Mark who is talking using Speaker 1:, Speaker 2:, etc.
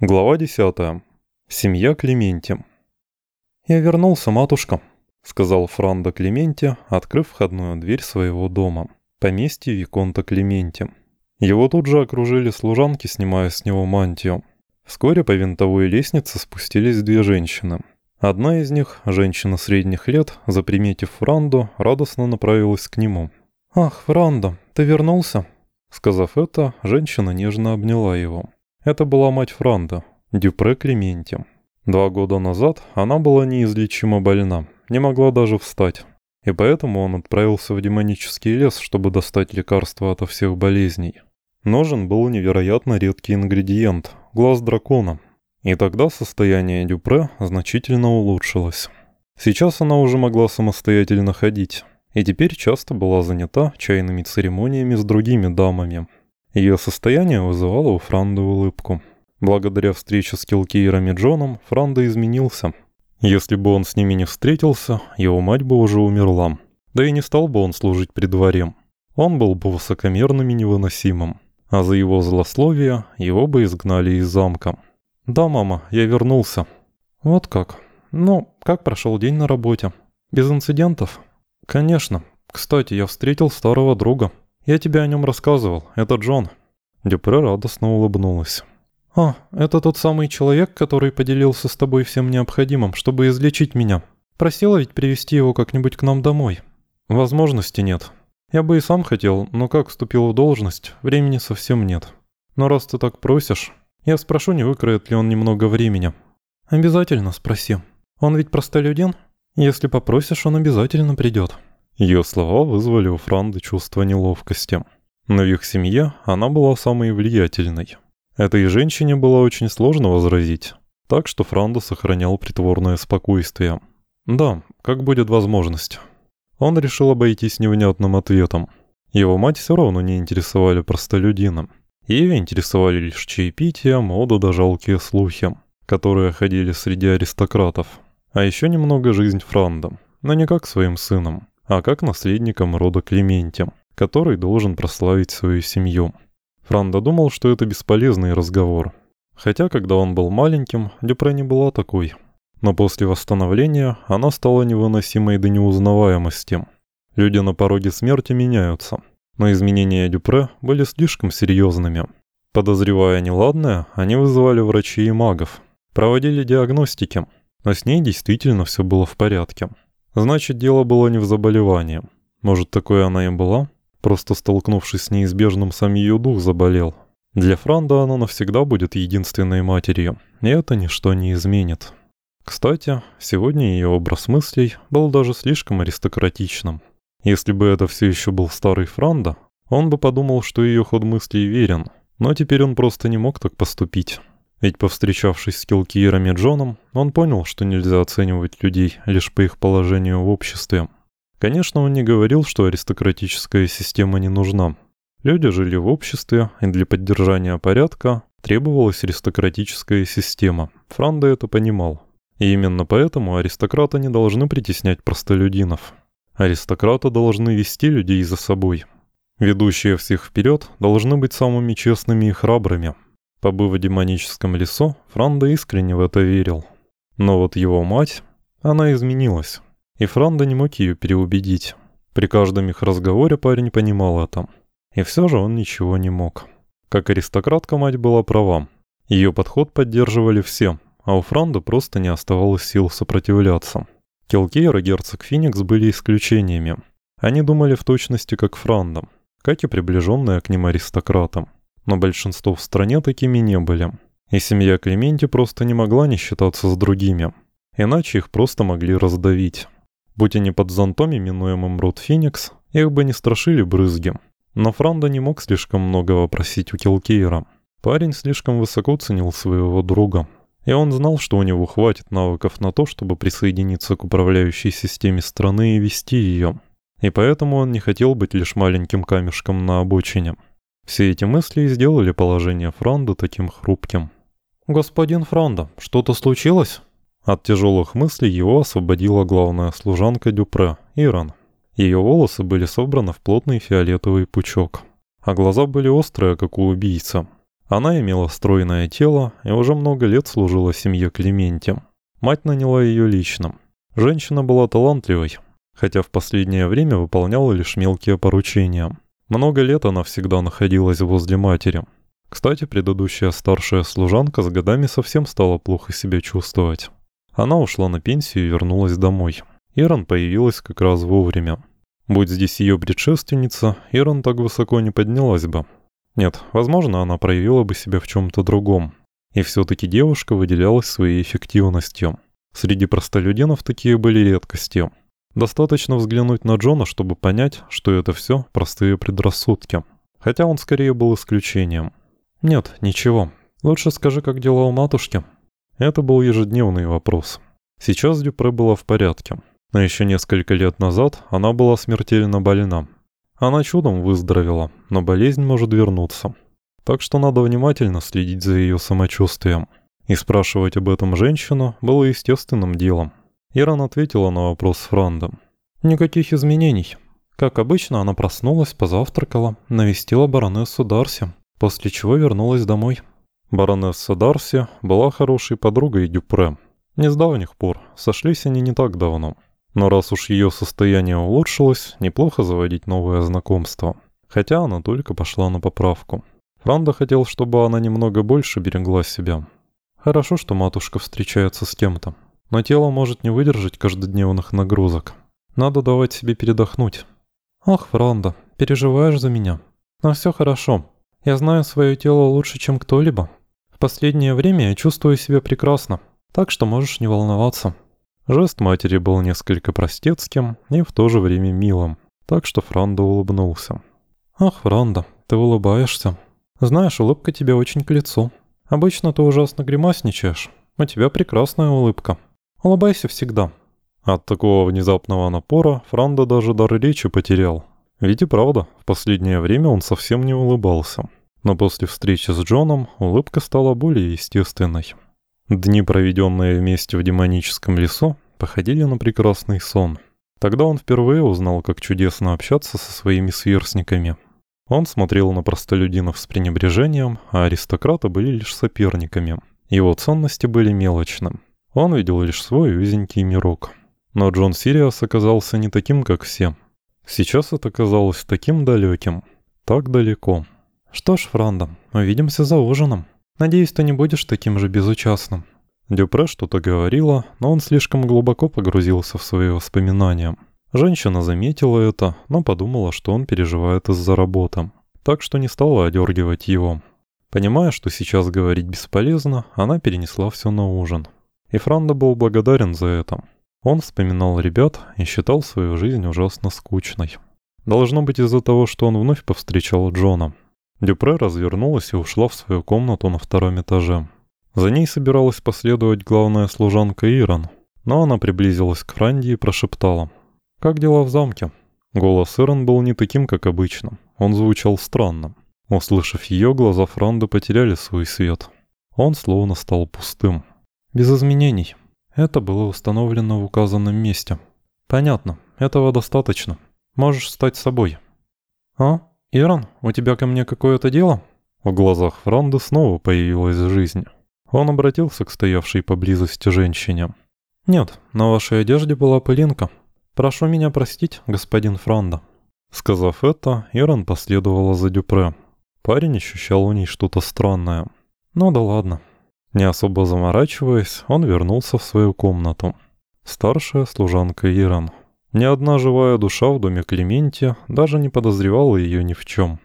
Speaker 1: Глава 10. Семья Клементи. «Я вернулся, матушка», — сказал Франдо Клементи, открыв входную дверь своего дома, поместье Виконта Клементи. Его тут же окружили служанки, снимая с него мантию. Вскоре по винтовой лестнице спустились две женщины. Одна из них, женщина средних лет, заприметив Франдо, радостно направилась к нему. «Ах, Франдо, ты вернулся?» Сказав это, женщина нежно обняла его. Это была мать Франда, Дюпре Клементи. Два года назад она была неизлечимо больна, не могла даже встать. И поэтому он отправился в демонический лес, чтобы достать лекарства от всех болезней. Нужен был невероятно редкий ингредиент – глаз дракона. И тогда состояние Дюпре значительно улучшилось. Сейчас она уже могла самостоятельно ходить, и теперь часто была занята чайными церемониями с другими дамами – ее состояние вызывало у Франда улыбку. Благодаря встрече с Килкейром и Джоном Франда изменился. Если бы он с ними не встретился, его мать бы уже умерла. Да и не стал бы он служить при дворе. Он был бы высокомерным и невыносимым. А за его злословие его бы изгнали из замка. «Да, мама, я вернулся». «Вот как? Ну, как прошел день на работе? Без инцидентов?» «Конечно. Кстати, я встретил старого друга». «Я тебе о нем рассказывал. Это Джон». Дюпре радостно улыбнулась. «А, это тот самый человек, который поделился с тобой всем необходимым, чтобы излечить меня. Просила ведь привести его как-нибудь к нам домой». «Возможности нет. Я бы и сам хотел, но как вступил в должность, времени совсем нет. Но раз ты так просишь, я спрошу, не выкроет ли он немного времени». «Обязательно спроси. Он ведь простолюдин? Если попросишь, он обязательно придет». Ее слова вызвали у Франды чувство неловкости. Но в их семье она была самой влиятельной. Этой женщине было очень сложно возразить, так что Франда сохранял притворное спокойствие. «Да, как будет возможность». Он решил обойтись невнятным ответом. Его мать все равно не интересовали простолюдина. Ее интересовали лишь чаепития, мода да жалкие слухи, которые ходили среди аристократов. А еще немного жизнь Франда, но не как своим сыном а как наследником рода Клементи, который должен прославить свою семью. Франда думал, что это бесполезный разговор. Хотя, когда он был маленьким, Дюпре не была такой. Но после восстановления она стала невыносимой до неузнаваемости. Люди на пороге смерти меняются. Но изменения Дюпре были слишком серьезными. Подозревая неладное, они вызывали врачей и магов. Проводили диагностики. Но с ней действительно все было в порядке. Значит, дело было не в заболевании. Может, такое она и была? Просто столкнувшись с неизбежным, сам ее дух заболел. Для Франда она навсегда будет единственной матерью, и это ничто не изменит. Кстати, сегодня ее образ мыслей был даже слишком аристократичным. Если бы это все еще был старый Франда, он бы подумал, что ее ход мыслей верен, но теперь он просто не мог так поступить. Ведь повстречавшись с Килкиером и Джоном, он понял, что нельзя оценивать людей лишь по их положению в обществе. Конечно, он не говорил, что аристократическая система не нужна. Люди жили в обществе, и для поддержания порядка требовалась аристократическая система. Франда это понимал. И именно поэтому аристократы не должны притеснять простолюдинов. Аристократы должны вести людей за собой. Ведущие всех вперед должны быть самыми честными и храбрыми – Побыв в демоническом лесу, Франда искренне в это верил. Но вот его мать, она изменилась, и Франда не мог ее переубедить. При каждом их разговоре парень понимал это. И все же он ничего не мог. Как аристократка мать была права. Ее подход поддерживали все, а у Франда просто не оставалось сил сопротивляться. Келкейр и герцог Феникс были исключениями. Они думали в точности как Франда, как и приближенные к ним аристократам но большинство в стране такими не были. И семья Клементи просто не могла не считаться с другими. Иначе их просто могли раздавить. Будь они под зонтом, именуемым Род Феникс, их бы не страшили брызги. Но Франда не мог слишком многого просить у Килкейра. Парень слишком высоко ценил своего друга. И он знал, что у него хватит навыков на то, чтобы присоединиться к управляющей системе страны и вести ее. И поэтому он не хотел быть лишь маленьким камешком на обочине. Все эти мысли сделали положение Франда таким хрупким. «Господин Франда, что-то случилось?» От тяжелых мыслей его освободила главная служанка Дюпре, Иран. Ее волосы были собраны в плотный фиолетовый пучок, а глаза были острые, как у убийцы. Она имела стройное тело и уже много лет служила семье Клементе. Мать наняла ее лично. Женщина была талантливой, хотя в последнее время выполняла лишь мелкие поручения. Много лет она всегда находилась возле матери. Кстати, предыдущая старшая служанка с годами совсем стала плохо себя чувствовать. Она ушла на пенсию и вернулась домой. Ирон появилась как раз вовремя. Будь здесь ее предшественница, Ирон так высоко не поднялась бы. Нет, возможно, она проявила бы себя в чем-то другом. И все-таки девушка выделялась своей эффективностью. Среди простолюдинов такие были редкостью. Достаточно взглянуть на Джона, чтобы понять, что это все простые предрассудки. Хотя он скорее был исключением. «Нет, ничего. Лучше скажи, как дела у матушки?» Это был ежедневный вопрос. Сейчас Дюпре была в порядке. Но еще несколько лет назад она была смертельно больна. Она чудом выздоровела, но болезнь может вернуться. Так что надо внимательно следить за ее самочувствием. И спрашивать об этом женщину было естественным делом. Иран ответила на вопрос Франда. «Никаких изменений. Как обычно, она проснулась, позавтракала, навестила баронессу Дарси, после чего вернулась домой». Баронесса Дарси была хорошей подругой Дюпре. Не с давних пор, сошлись они не так давно. Но раз уж ее состояние улучшилось, неплохо заводить новое знакомство. Хотя она только пошла на поправку. Франда хотел, чтобы она немного больше берегла себя. Хорошо, что матушка встречается с кем-то. Но тело может не выдержать каждодневных нагрузок. Надо давать себе передохнуть. Ах, Франда, переживаешь за меня? Но все хорошо. Я знаю свое тело лучше, чем кто-либо. В последнее время я чувствую себя прекрасно, так что можешь не волноваться. Жест матери был несколько простецким и в то же время милым, так что Франда улыбнулся. «Ах, Франда, ты улыбаешься. Знаешь, улыбка тебе очень к лицу. Обычно ты ужасно гримасничаешь. У тебя прекрасная улыбка. Улыбайся всегда». От такого внезапного напора Франда даже дар речи потерял. Ведь и правда, в последнее время он совсем не улыбался. Но после встречи с Джоном улыбка стала более естественной. Дни, проведенные вместе в демоническом лесу, походили на прекрасный сон. Тогда он впервые узнал, как чудесно общаться со своими сверстниками. Он смотрел на простолюдинов с пренебрежением, а аристократы были лишь соперниками. Его ценности были мелочным. Он видел лишь свой узенький мирок. Но Джон Сириас оказался не таким, как все. Сейчас это казалось таким далеким. Так далеко. «Что ж, Франда, увидимся за ужином», Надеюсь, ты не будешь таким же безучастным». Дюпре что-то говорила, но он слишком глубоко погрузился в свои воспоминания. Женщина заметила это, но подумала, что он переживает из-за работы, так что не стала одергивать его. Понимая, что сейчас говорить бесполезно, она перенесла все на ужин. И Франда был благодарен за это. Он вспоминал ребят и считал свою жизнь ужасно скучной. Должно быть из-за того, что он вновь повстречал Джона. Дюпре развернулась и ушла в свою комнату на втором этаже. За ней собиралась последовать главная служанка Иран, но она приблизилась к Франди и прошептала. «Как дела в замке?» Голос Иран был не таким, как обычно. Он звучал странно. Услышав ее, глаза Франды потеряли свой свет. Он словно стал пустым. «Без изменений. Это было установлено в указанном месте. Понятно. Этого достаточно. Можешь стать собой». «А?» «Иран, у тебя ко мне какое-то дело?» В глазах Франды снова появилась жизнь. Он обратился к стоявшей поблизости женщине. «Нет, на вашей одежде была пылинка. Прошу меня простить, господин Франда». Сказав это, Иран последовала за Дюпре. Парень ощущал у ней что-то странное. Ну да ладно. Не особо заморачиваясь, он вернулся в свою комнату. Старшая служанка Иран. Ни одна живая душа в доме Клементе даже не подозревала ее ни в чем.